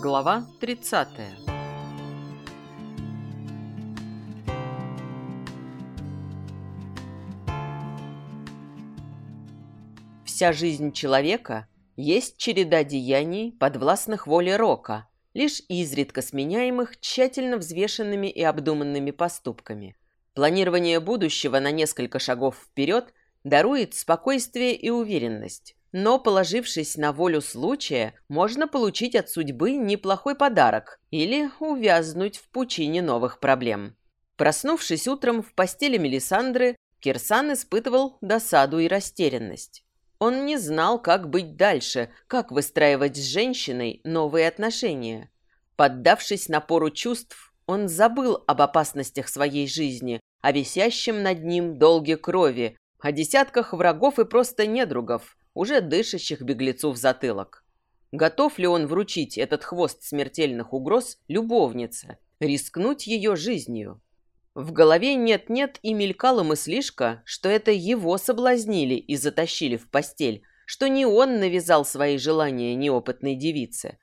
Глава 30 Вся жизнь человека есть череда деяний, подвластных воле Рока, лишь изредка сменяемых тщательно взвешенными и обдуманными поступками. Планирование будущего на несколько шагов вперед дарует спокойствие и уверенность. Но, положившись на волю случая, можно получить от судьбы неплохой подарок или увязнуть в пучине новых проблем. Проснувшись утром в постели Мелисандры, Кирсан испытывал досаду и растерянность. Он не знал, как быть дальше, как выстраивать с женщиной новые отношения. Поддавшись напору чувств, он забыл об опасностях своей жизни, о висящем над ним долге крови, о десятках врагов и просто недругов, уже дышащих беглецу в затылок. Готов ли он вручить этот хвост смертельных угроз любовнице, рискнуть ее жизнью? В голове нет-нет и мелькала мыслишка, что это его соблазнили и затащили в постель, что не он навязал свои желания неопытной девице.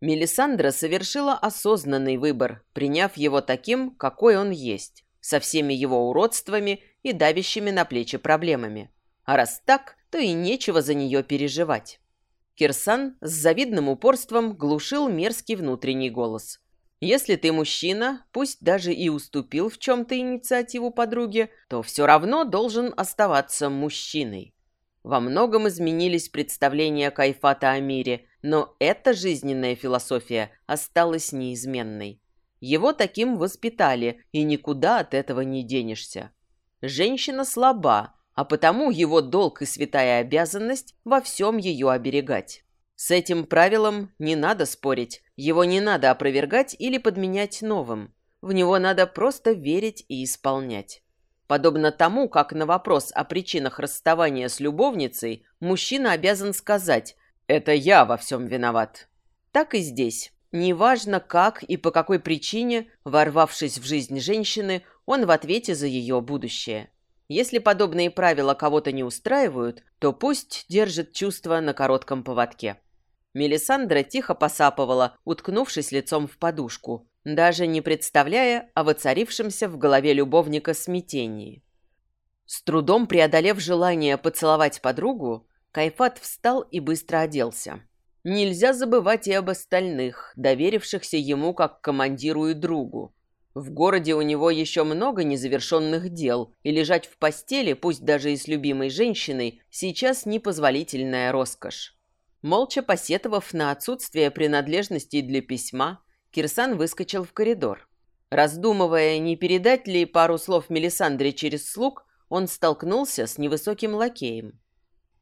Мелисандра совершила осознанный выбор, приняв его таким, какой он есть, со всеми его уродствами и давящими на плечи проблемами. А раз так, то и нечего за нее переживать. Кирсан с завидным упорством глушил мерзкий внутренний голос. «Если ты мужчина, пусть даже и уступил в чем-то инициативу подруге, то все равно должен оставаться мужчиной». Во многом изменились представления Кайфата о мире, но эта жизненная философия осталась неизменной. Его таким воспитали, и никуда от этого не денешься. Женщина слаба, а потому его долг и святая обязанность во всем ее оберегать. С этим правилом не надо спорить, его не надо опровергать или подменять новым. В него надо просто верить и исполнять. Подобно тому, как на вопрос о причинах расставания с любовницей мужчина обязан сказать «это я во всем виноват». Так и здесь. Неважно, как и по какой причине, ворвавшись в жизнь женщины, он в ответе за ее будущее. Если подобные правила кого-то не устраивают, то пусть держит чувство на коротком поводке. Мелисандра тихо посапывала, уткнувшись лицом в подушку, даже не представляя о воцарившемся в голове любовника смятении. С трудом преодолев желание поцеловать подругу, Кайфат встал и быстро оделся. Нельзя забывать и об остальных, доверившихся ему как командиру и другу. В городе у него еще много незавершенных дел, и лежать в постели, пусть даже и с любимой женщиной, сейчас непозволительная роскошь. Молча посетовав на отсутствие принадлежностей для письма, Кирсан выскочил в коридор. Раздумывая, не передать ли пару слов Мелисандре через слуг, он столкнулся с невысоким лакеем.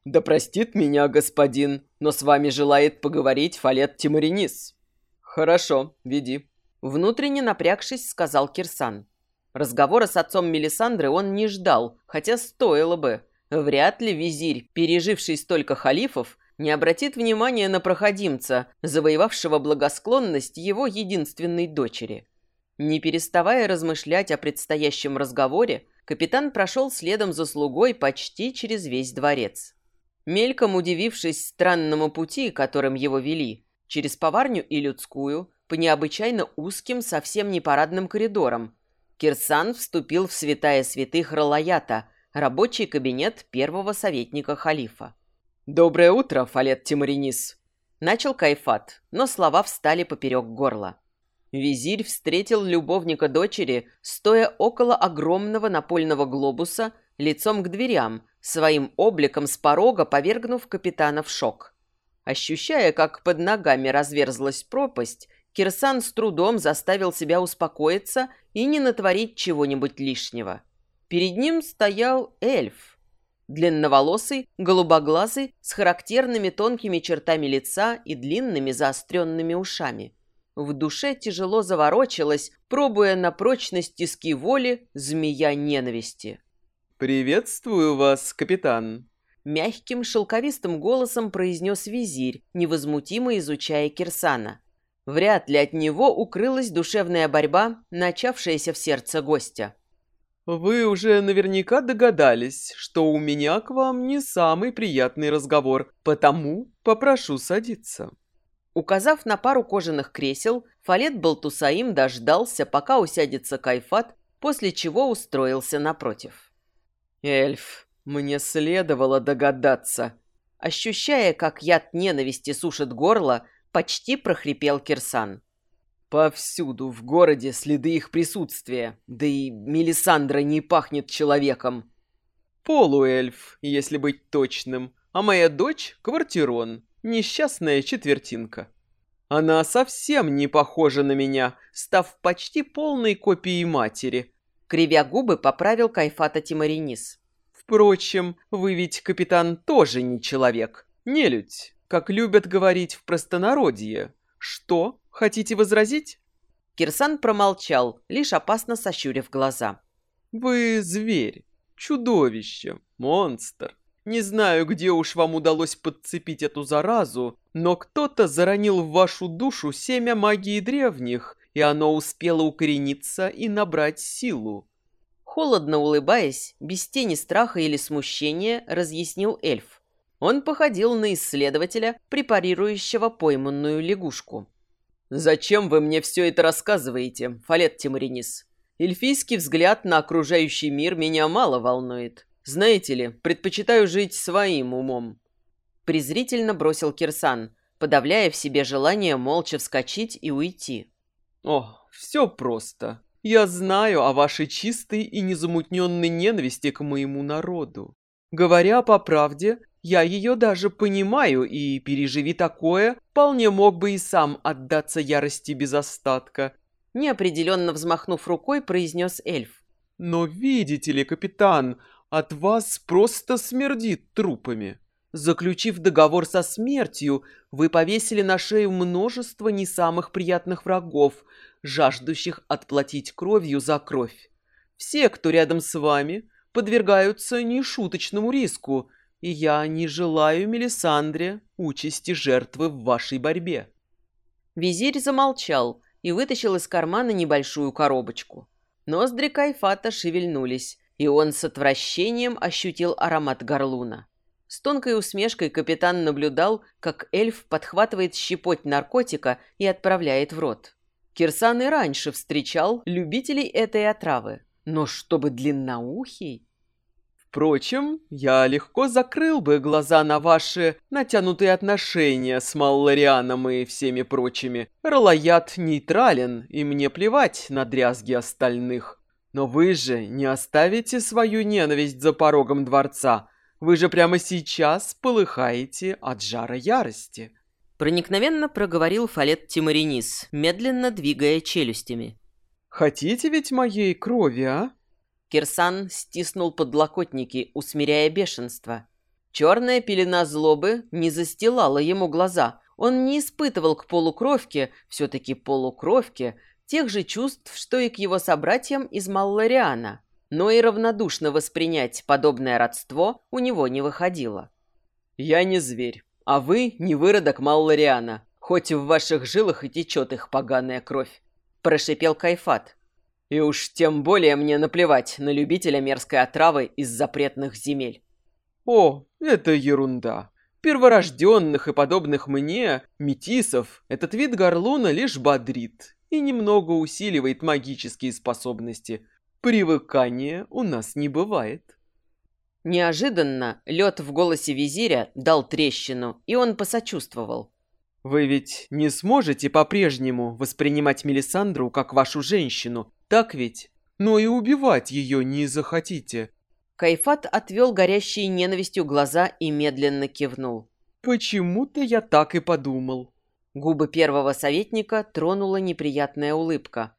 «Да простит меня господин, но с вами желает поговорить Фалет Тимуринис». «Хорошо, веди», Внутренне напрягшись, сказал Кирсан. Разговора с отцом Мелисандры он не ждал, хотя стоило бы. Вряд ли визирь, переживший столько халифов, не обратит внимания на проходимца, завоевавшего благосклонность его единственной дочери. Не переставая размышлять о предстоящем разговоре, капитан прошел следом за слугой почти через весь дворец. Мельком удивившись странному пути, которым его вели, через поварню и людскую, по необычайно узким, совсем не парадным коридорам. Кирсан вступил в святая святых Ралаята, рабочий кабинет первого советника халифа. «Доброе утро, Фалет Тимаринис!» Начал Кайфат, но слова встали поперек горла. Визирь встретил любовника дочери, стоя около огромного напольного глобуса, лицом к дверям, своим обликом с порога повергнув капитана в шок. Ощущая, как под ногами разверзлась пропасть, Кирсан с трудом заставил себя успокоиться и не натворить чего-нибудь лишнего. Перед ним стоял эльф. Длинноволосый, голубоглазый, с характерными тонкими чертами лица и длинными заостренными ушами. В душе тяжело заворочилась, пробуя на прочность тиски воли змея ненависти. «Приветствую вас, капитан!» Мягким шелковистым голосом произнес визирь, невозмутимо изучая Кирсана. Вряд ли от него укрылась душевная борьба, начавшаяся в сердце гостя. «Вы уже наверняка догадались, что у меня к вам не самый приятный разговор, потому попрошу садиться». Указав на пару кожаных кресел, Фалет Балтусаим дождался, пока усядется Кайфат, после чего устроился напротив. «Эльф, мне следовало догадаться». Ощущая, как яд ненависти сушит горло, почти прохрипел Кирсан. Повсюду в городе следы их присутствия, да и Мелисандра не пахнет человеком. Полуэльф, если быть точным, а моя дочь — Квартирон, несчастная четвертинка. Она совсем не похожа на меня, став почти полной копией матери. Кривя губы, поправил Кайфата Тимаринис. Впрочем, вы ведь, капитан, тоже не человек. Не людь, как любят говорить в простонародье. Что? Хотите возразить? Кирсан промолчал, лишь опасно сощурив глаза. Вы зверь, чудовище, монстр. Не знаю, где уж вам удалось подцепить эту заразу, но кто-то заронил в вашу душу семя магии древних, и оно успело укорениться и набрать силу. Холодно улыбаясь, без тени страха или смущения, разъяснил эльф. Он походил на исследователя, препарирующего пойманную лягушку. «Зачем вы мне все это рассказываете, Фалет Тимаринис? Эльфийский взгляд на окружающий мир меня мало волнует. Знаете ли, предпочитаю жить своим умом». Презрительно бросил Кирсан, подавляя в себе желание молча вскочить и уйти. «О, все просто. Я знаю о вашей чистой и незамутненной ненависти к моему народу. Говоря по правде, я ее даже понимаю, и, переживи такое, вполне мог бы и сам отдаться ярости без остатка». Неопределенно взмахнув рукой, произнес эльф. «Но видите ли, капитан, от вас просто смердит трупами. Заключив договор со смертью, вы повесили на шею множество не самых приятных врагов, жаждущих отплатить кровью за кровь. Все, кто рядом с вами, подвергаются нешуточному риску, и я не желаю Мелисандре участи жертвы в вашей борьбе». Визирь замолчал и вытащил из кармана небольшую коробочку. Ноздри Кайфата шевельнулись, и он с отвращением ощутил аромат горлуна. С тонкой усмешкой капитан наблюдал, как эльф подхватывает щепоть наркотика и отправляет в рот. Кирсан и раньше встречал любителей этой отравы, но чтобы длинноухий... Впрочем, я легко закрыл бы глаза на ваши натянутые отношения с Малларианом и всеми прочими. Ролоят нейтрален, и мне плевать на дрязги остальных. Но вы же не оставите свою ненависть за порогом дворца. Вы же прямо сейчас полыхаете от жара ярости. Проникновенно проговорил Фалет Тимаринис, медленно двигая челюстями. Хотите ведь моей крови, а? Кирсан стиснул подлокотники, усмиряя бешенство. Черная пелена злобы не застилала ему глаза. Он не испытывал к полукровке, все-таки полукровке, тех же чувств, что и к его собратьям из Маллариана, но и равнодушно воспринять подобное родство у него не выходило. «Я не зверь, а вы не выродок Маллариана, хоть в ваших жилах и течет их поганая кровь», – прошипел Кайфат. «И уж тем более мне наплевать на любителя мерзкой отравы из запретных земель». «О, это ерунда. Перворожденных и подобных мне, метисов, этот вид горлуна лишь бодрит и немного усиливает магические способности. Привыкания у нас не бывает. Неожиданно лед в голосе визиря дал трещину, и он посочувствовал. «Вы ведь не сможете по-прежнему воспринимать Мелисандру как вашу женщину, так ведь? Но и убивать ее не захотите». Кайфат отвел горящие ненавистью глаза и медленно кивнул. «Почему-то я так и подумал». Губы первого советника тронула неприятная улыбка.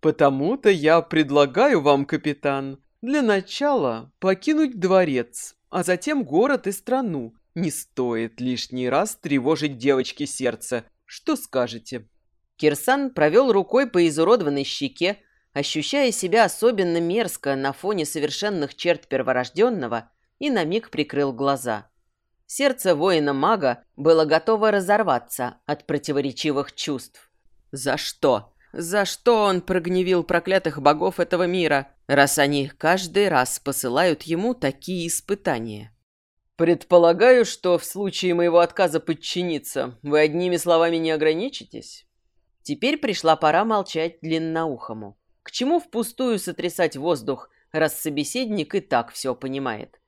«Потому-то я предлагаю вам, капитан, для начала покинуть дворец, а затем город и страну. Не стоит лишний раз тревожить девочке сердце. Что скажете?» Кирсан провел рукой по изуродованной щеке, ощущая себя особенно мерзко на фоне совершенных черт перворожденного, и на миг прикрыл глаза. Сердце воина-мага было готово разорваться от противоречивых чувств. За что? За что он прогневил проклятых богов этого мира, раз они каждый раз посылают ему такие испытания? Предполагаю, что в случае моего отказа подчиниться вы одними словами не ограничитесь? Теперь пришла пора молчать длинноухому. К чему впустую сотрясать воздух, раз собеседник и так все понимает?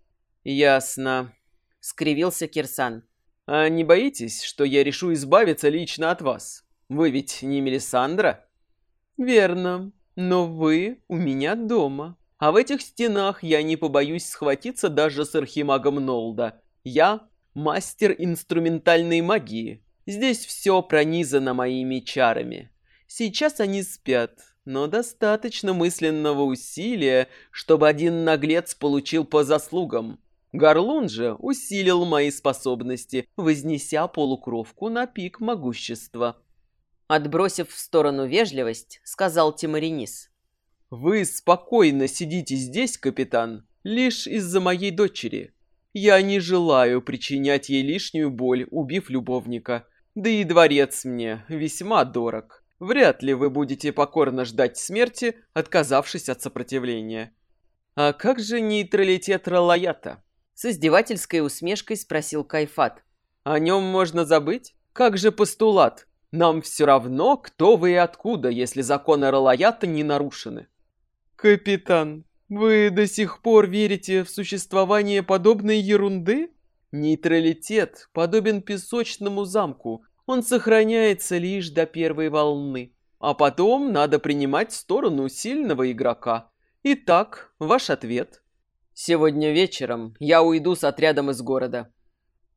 «Ясно», — скривился Кирсан. «А не боитесь, что я решу избавиться лично от вас? Вы ведь не Мелисандра?» «Верно, но вы у меня дома. А в этих стенах я не побоюсь схватиться даже с архимагом Нолда. Я мастер инструментальной магии. Здесь все пронизано моими чарами. Сейчас они спят, но достаточно мысленного усилия, чтобы один наглец получил по заслугам. Горлун же усилил мои способности, вознеся полукровку на пик могущества. Отбросив в сторону вежливость, сказал Тимаринис. «Вы спокойно сидите здесь, капитан, лишь из-за моей дочери. Я не желаю причинять ей лишнюю боль, убив любовника. Да и дворец мне весьма дорог. Вряд ли вы будете покорно ждать смерти, отказавшись от сопротивления. А как же нейтралитет Ралаята? С издевательской усмешкой спросил Кайфат. О нем можно забыть? Как же постулат? Нам все равно, кто вы и откуда, если законы Ралаята не нарушены. Капитан, вы до сих пор верите в существование подобной ерунды? Нейтралитет подобен песочному замку. Он сохраняется лишь до первой волны. А потом надо принимать сторону сильного игрока. Итак, ваш ответ. Сегодня вечером я уйду с отрядом из города.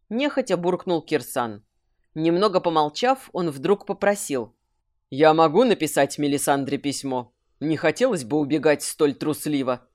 Нехотя буркнул Кирсан. Немного помолчав, он вдруг попросил. «Я могу написать Мелисандре письмо? Не хотелось бы убегать столь трусливо».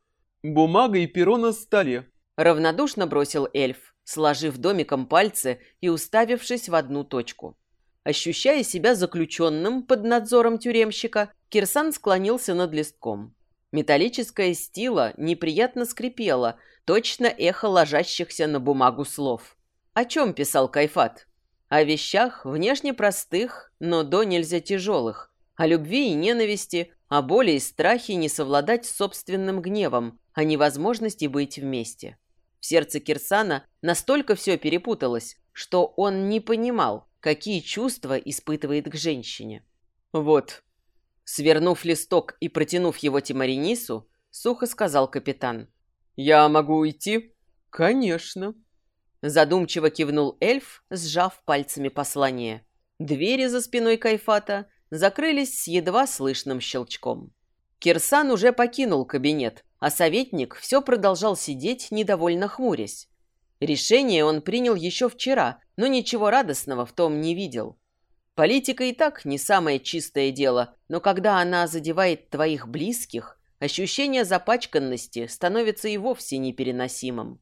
«Бумага и перо на столе», — равнодушно бросил эльф, сложив домиком пальцы и уставившись в одну точку. Ощущая себя заключенным под надзором тюремщика, Кирсан склонился над листком. Металлическая стила неприятно скрипела, точно эхо ложащихся на бумагу слов. О чем писал Кайфат? О вещах внешне простых, но до нельзя тяжелых. О любви и ненависти, о боли и страхе не совладать с собственным гневом, о невозможности быть вместе. В сердце Кирсана настолько все перепуталось, что он не понимал, какие чувства испытывает к женщине. «Вот, Свернув листок и протянув его Тимаринису, сухо сказал капитан. «Я могу уйти?» «Конечно». Задумчиво кивнул эльф, сжав пальцами послание. Двери за спиной Кайфата закрылись с едва слышным щелчком. Кирсан уже покинул кабинет, а советник все продолжал сидеть, недовольно хмурясь. Решение он принял еще вчера, но ничего радостного в том не видел. Политика и так не самое чистое дело, но когда она задевает твоих близких, ощущение запачканности становится и вовсе непереносимым.